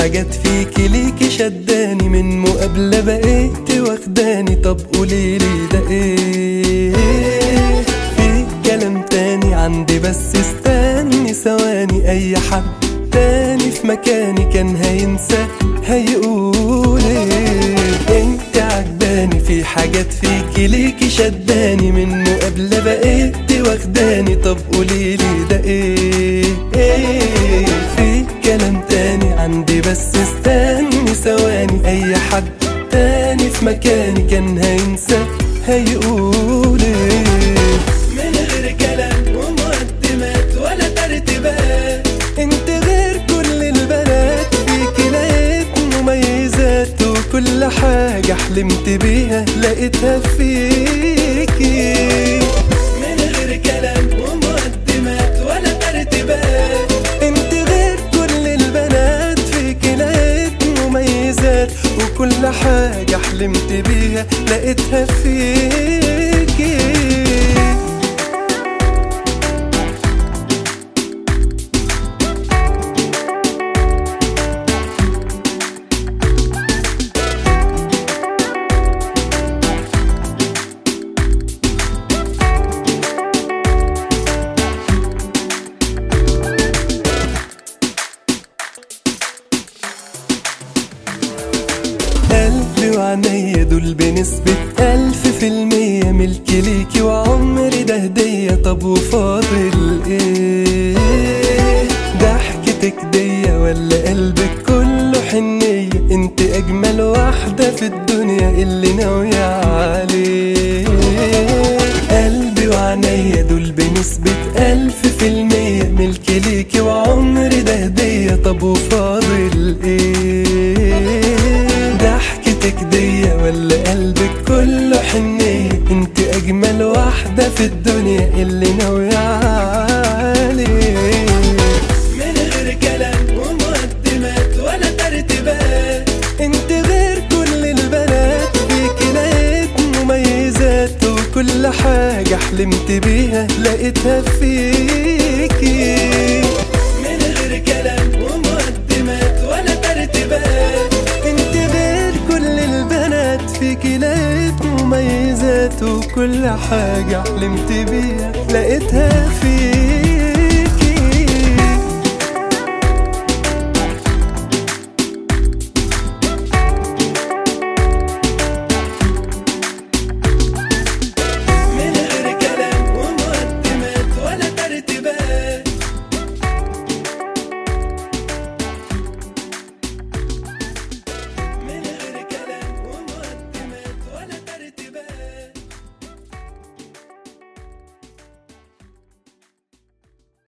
حاجات فيكي ليكي شداني من مقابلة بقيت واخداني. طب قوليلي ده إيه؟ في كلام تاني عندي بس استني ثواني. أي حد تاني في مكاني كان هينسى هيقول إيه؟ أنت عجباني. في حاجات فيكي ليكي شداني من مقابلة بقيت واخداني. طب قوليلي ده إيه, عندي بس استني ثواني أي حد تاني في مكاني كان هينسى هيقول إيه من غير كلام ومقدمات ولا ترتيبات أنت غير كل البنات فيكي لقيت مميزات وكل حاجة حلمت بيها لقيتها فيكي. حلمت بيها لقيتها فيكي قلبي وعينيا دول بنسبة ألف في المية ملكي ليكي وعمري ده هدية. طب وفاضل إيه؟ ضحكتك دية ولا قلبك كله حنية؟ أنت أجمل واحدة في الدنيا اللي ناوية عليه قلبي وعينيا دول بنسبة ألف في المية في الدنيا اللي ناوية عليه من غير كلام ومقدمات ولا ترتيبات. انت غير كل البنات فيكي لقيت مميزات. وكل حاجة حلمت بيها لقيتها فيكي. وكل حاجة حلمت بيها لقيتها فيكي